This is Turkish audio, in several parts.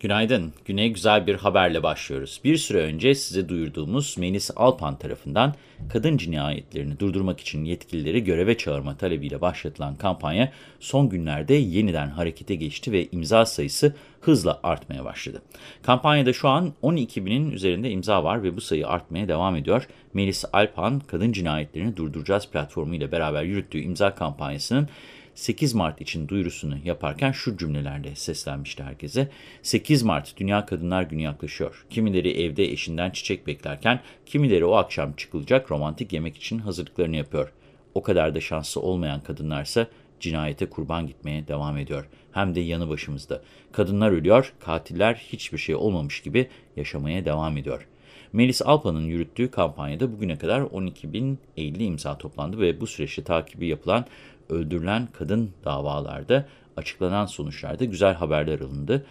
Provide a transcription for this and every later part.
Günaydın. Güne güzel bir haberle başlıyoruz. Bir süre önce size duyurduğumuz Melis Alpan tarafından kadın cinayetlerini durdurmak için yetkilileri göreve çağırma talebiyle başlatılan kampanya son günlerde yeniden harekete geçti ve imza sayısı hızla artmaya başladı. Kampanyada şu an 12 binin üzerinde imza var ve bu sayı artmaya devam ediyor. Melis Alpan, Kadın Cinayetlerini Durduracağız platformu ile beraber yürüttüğü imza kampanyasının 8 Mart için duyurusunu yaparken şu cümlelerle seslenmişti herkese. 8 Mart Dünya Kadınlar Günü yaklaşıyor. Kimileri evde eşinden çiçek beklerken, kimileri o akşam çıkılacak romantik yemek için hazırlıklarını yapıyor. O kadar da şanslı olmayan kadınlarsa cinayete kurban gitmeye devam ediyor. Hem de yanı başımızda. Kadınlar ölüyor, katiller hiçbir şey olmamış gibi yaşamaya devam ediyor. Melis Alpan'ın yürüttüğü kampanyada bugüne kadar 12.050 imza toplandı ve bu süreçte takibi yapılan öldürülen kadın davalarda açıklanan sonuçlarda güzel haberler alındı.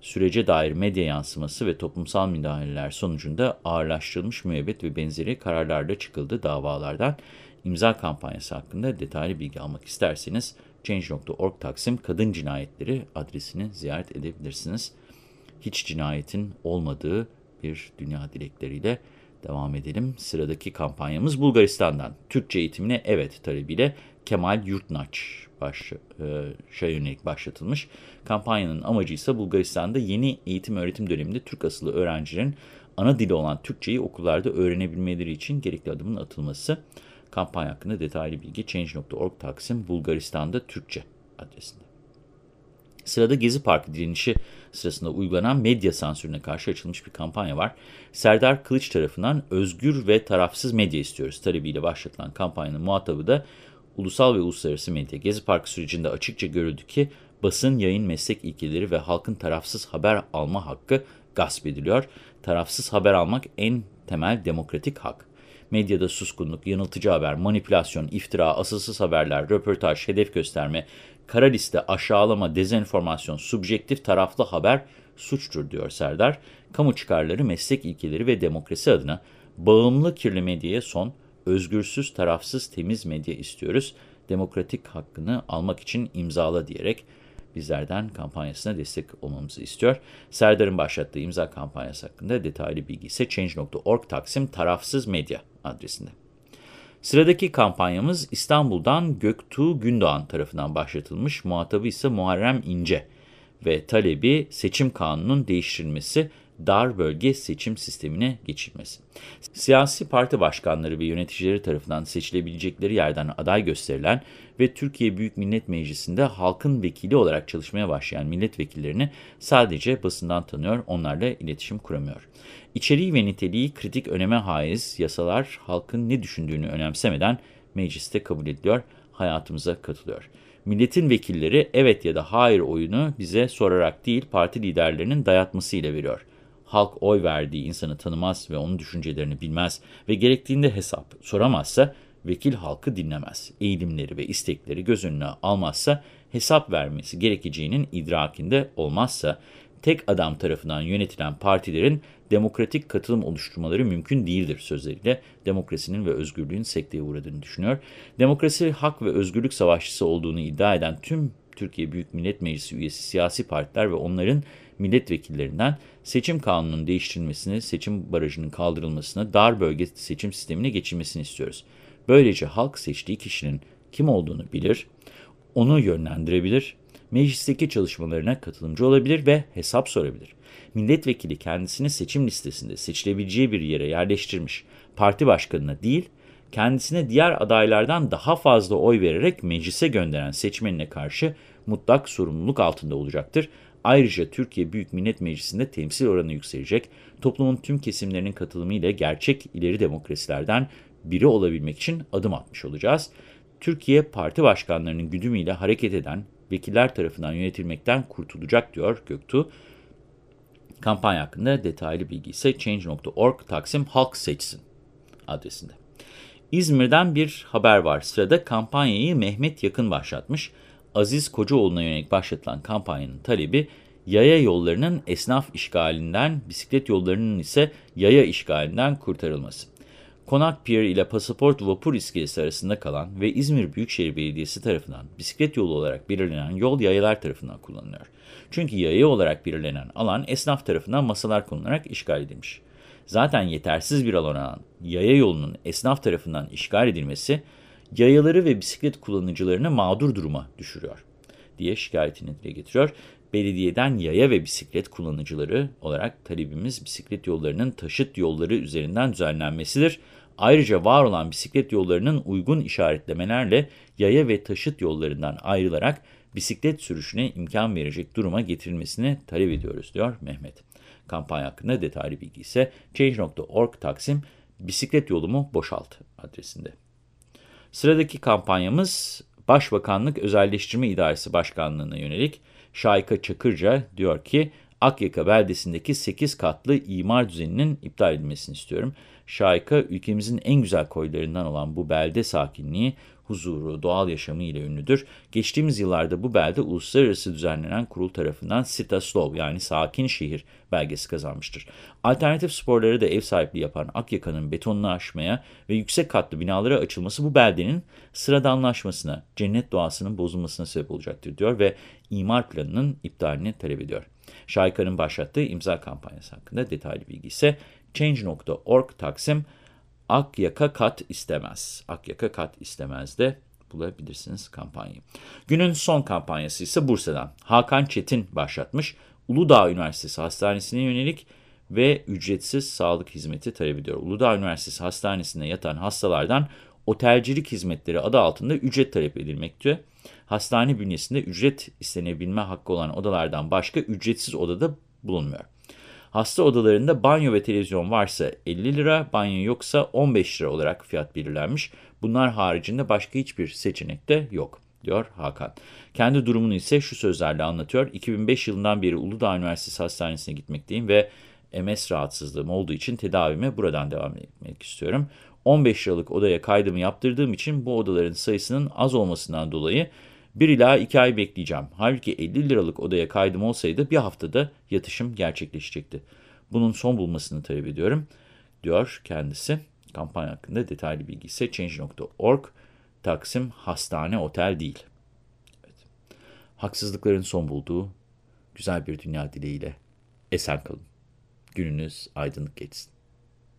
Sürece dair medya yansıması ve toplumsal müdahaleler sonucunda ağırlaştırılmış müebbet ve benzeri kararlarda çıkıldı davalardan. imza kampanyası hakkında detaylı bilgi almak isterseniz Change.org Taksim Kadın Cinayetleri adresini ziyaret edebilirsiniz. Hiç cinayetin olmadığı bir dünya dilekleriyle devam edelim. Sıradaki kampanyamız Bulgaristan'dan. Türkçe eğitimine evet talebiyle Kemal Yurtnaç baş, e, yönelik başlatılmış. Kampanyanın amacı ise Bulgaristan'da yeni eğitim öğretim döneminde Türk asıllı öğrencilerin ana dili olan Türkçeyi okullarda öğrenebilmeleri için gerekli adımın atılması. Kampanya hakkında detaylı bilgi Change.org Taksim Bulgaristan'da Türkçe adresinde. Sırada Gezi Parkı direnişi sırasında uygulanan medya sansürüne karşı açılmış bir kampanya var. Serdar Kılıç tarafından özgür ve tarafsız medya istiyoruz talebiyle başlatılan kampanyanın muhatabı da ulusal ve uluslararası medya. Gezi Parkı sürecinde açıkça görüldü ki basın, yayın, meslek ilkeleri ve halkın tarafsız haber alma hakkı gasp ediliyor. Tarafsız haber almak en temel demokratik hak. Medyada suskunluk, yanıltıcı haber, manipülasyon, iftira, asılsız haberler, röportaj, hedef gösterme, kara liste, aşağılama, dezenformasyon, subjektif taraflı haber suçtur diyor Serdar. Kamu çıkarları, meslek ilkeleri ve demokrasi adına bağımlı kirli medyaya son, özgürsüz, tarafsız, temiz medya istiyoruz. Demokratik hakkını almak için imzala diyerek bizlerden kampanyasına destek olmamızı istiyor. Serdar'ın başlattığı imza kampanyası hakkında detaylı bilgi ise change.org taksim tarafsız medya adresinde. Sıradaki kampanyamız İstanbul'dan Göktuğ Gündoğan tarafından başlatılmış. Muhatabı ise Muharrem İnce ve talebi seçim kanununun değiştirilmesi dar bölge seçim sistemine geçilmesi. Siyasi parti başkanları ve yöneticileri tarafından seçilebilecekleri yerden aday gösterilen ve Türkiye Büyük Millet Meclisi'nde halkın vekili olarak çalışmaya başlayan milletvekillerini sadece basından tanıyor, onlarla iletişim kuramıyor. İçeriği ve niteliği kritik öneme haiz yasalar halkın ne düşündüğünü önemsemeden mecliste kabul ediliyor, hayatımıza katılıyor. Milletin vekilleri evet ya da hayır oyunu bize sorarak değil parti liderlerinin dayatmasıyla veriyor halk oy verdiği insanı tanımaz ve onun düşüncelerini bilmez ve gerektiğinde hesap soramazsa vekil halkı dinlemez. Eğilimleri ve istekleri göz önüne almazsa hesap vermesi gerekeceğinin idrakinde olmazsa tek adam tarafından yönetilen partilerin demokratik katılım oluşturmaları mümkün değildir sözleriyle demokrasinin ve özgürlüğün sekteye uğradığını düşünüyor. Demokrasi, hak ve özgürlük savaşçısı olduğunu iddia eden tüm Türkiye Büyük Millet Meclisi üyesi siyasi partiler ve onların milletvekillerinden seçim kanununun değiştirilmesini, seçim barajının kaldırılmasını, dar bölge seçim sistemine geçilmesini istiyoruz. Böylece halk seçtiği kişinin kim olduğunu bilir, onu yönlendirebilir, meclisteki çalışmalarına katılımcı olabilir ve hesap sorabilir. Milletvekili kendisini seçim listesinde seçilebileceği bir yere yerleştirmiş parti başkanına değil, kendisine diğer adaylardan daha fazla oy vererek meclise gönderen seçmenine karşı mutlak sorumluluk altında olacaktır. Ayrıca Türkiye Büyük Millet Meclisi'nde temsil oranı yükselecek, toplumun tüm kesimlerinin katılımıyla gerçek ileri demokrasilerden biri olabilmek için adım atmış olacağız. Türkiye parti başkanlarının güdümüyle hareket eden vekiller tarafından yönetilmekten kurtulacak diyor Göktuğ. Kampanya hakkında detaylı bilgi ise change.org Taksim Halk Seçsin adresinde. İzmir'den bir haber var. Sırada kampanyayı Mehmet Yakın başlatmış. Aziz Kocaoğlu'na yönelik başlatılan kampanyanın talebi yaya yollarının esnaf işgalinden, bisiklet yollarının ise yaya işgalinden kurtarılması. Konak Pier ile Pasaport Vapur iskelesi arasında kalan ve İzmir Büyükşehir Belediyesi tarafından bisiklet yolu olarak belirlenen yol yayalar tarafından kullanılıyor. Çünkü yaya olarak belirlenen alan esnaf tarafından masalar konularak işgal edilmiş. Zaten yetersiz bir alan olan yaya yolunun esnaf tarafından işgal edilmesi, yayaları ve bisiklet kullanıcılarını mağdur duruma düşürüyor diye şikayetini dile getiriyor. Belediyeden yaya ve bisiklet kullanıcıları olarak talebimiz bisiklet yollarının taşıt yolları üzerinden düzenlenmesidir. Ayrıca var olan bisiklet yollarının uygun işaretlemelerle yaya ve taşıt yollarından ayrılarak bisiklet sürüşüne imkan verecek duruma getirilmesini talep ediyoruz diyor Mehmet. Kampanya hakkında detaylı bilgi ise change.org taksim bisiklet yolumu boşalt adresinde. Sıradaki kampanyamız Başbakanlık Özelleştirme İdaresi Başkanlığı'na yönelik Şayka Çakırca diyor ki Akyaka beldesindeki 8 katlı imar düzeninin iptal edilmesini istiyorum. Şayka ülkemizin en güzel koylarından olan bu belde sakinliği, huzuru, doğal yaşamı ile ünlüdür. Geçtiğimiz yıllarda bu belde uluslararası düzenlenen kurul tarafından Sita Slow yani sakin şehir belgesi kazanmıştır. Alternatif sporlara da ev sahipliği yapan Akyaka'nın betonlaşmaya ve yüksek katlı binalara açılması bu beldenin sıradanlaşmasına, cennet doğasının bozulmasına sebep olacaktır diyor ve imar planının iptalini talep ediyor. Şayka'nın başlattığı imza kampanyası hakkında detaylı bilgi ise change.org taksim Akyaka kat istemez. Akyaka kat istemez de bulabilirsiniz kampanyayı. Günün son kampanyası ise Bursa'dan. Hakan Çetin başlatmış. Uludağ Üniversitesi Hastanesi'ne yönelik ve ücretsiz sağlık hizmeti talep ediyor. Uludağ Üniversitesi Hastanesi'nde yatan hastalardan otelcilik hizmetleri adı altında ücret talep edilmekte. Hastane bünyesinde ücret istenebilme hakkı olan odalardan başka ücretsiz odada bulunmuyor. Hasta odalarında banyo ve televizyon varsa 50 lira, banyo yoksa 15 lira olarak fiyat belirlenmiş. Bunlar haricinde başka hiçbir seçenek de yok, diyor Hakan. Kendi durumunu ise şu sözlerle anlatıyor. 2005 yılından beri Uludağ Üniversitesi Hastanesi'ne gitmekteyim ve MS rahatsızlığım olduğu için tedavime buradan devam etmek istiyorum. 15 liralık odaya kaydımı yaptırdığım için bu odaların sayısının az olmasından dolayı 1 ila 2 ay bekleyeceğim. Halbuki 50 liralık odaya kaydım olsaydı bir haftada yatışım gerçekleşecekti. Bunun son bulmasını talep ediyorum, diyor kendisi. Kampanya hakkında detaylı bilgi ise change.org Taksim hastane otel değil. Evet. Haksızlıkların son bulduğu güzel bir dünya dileğiyle esen kalın. Gününüz aydınlık geçsin.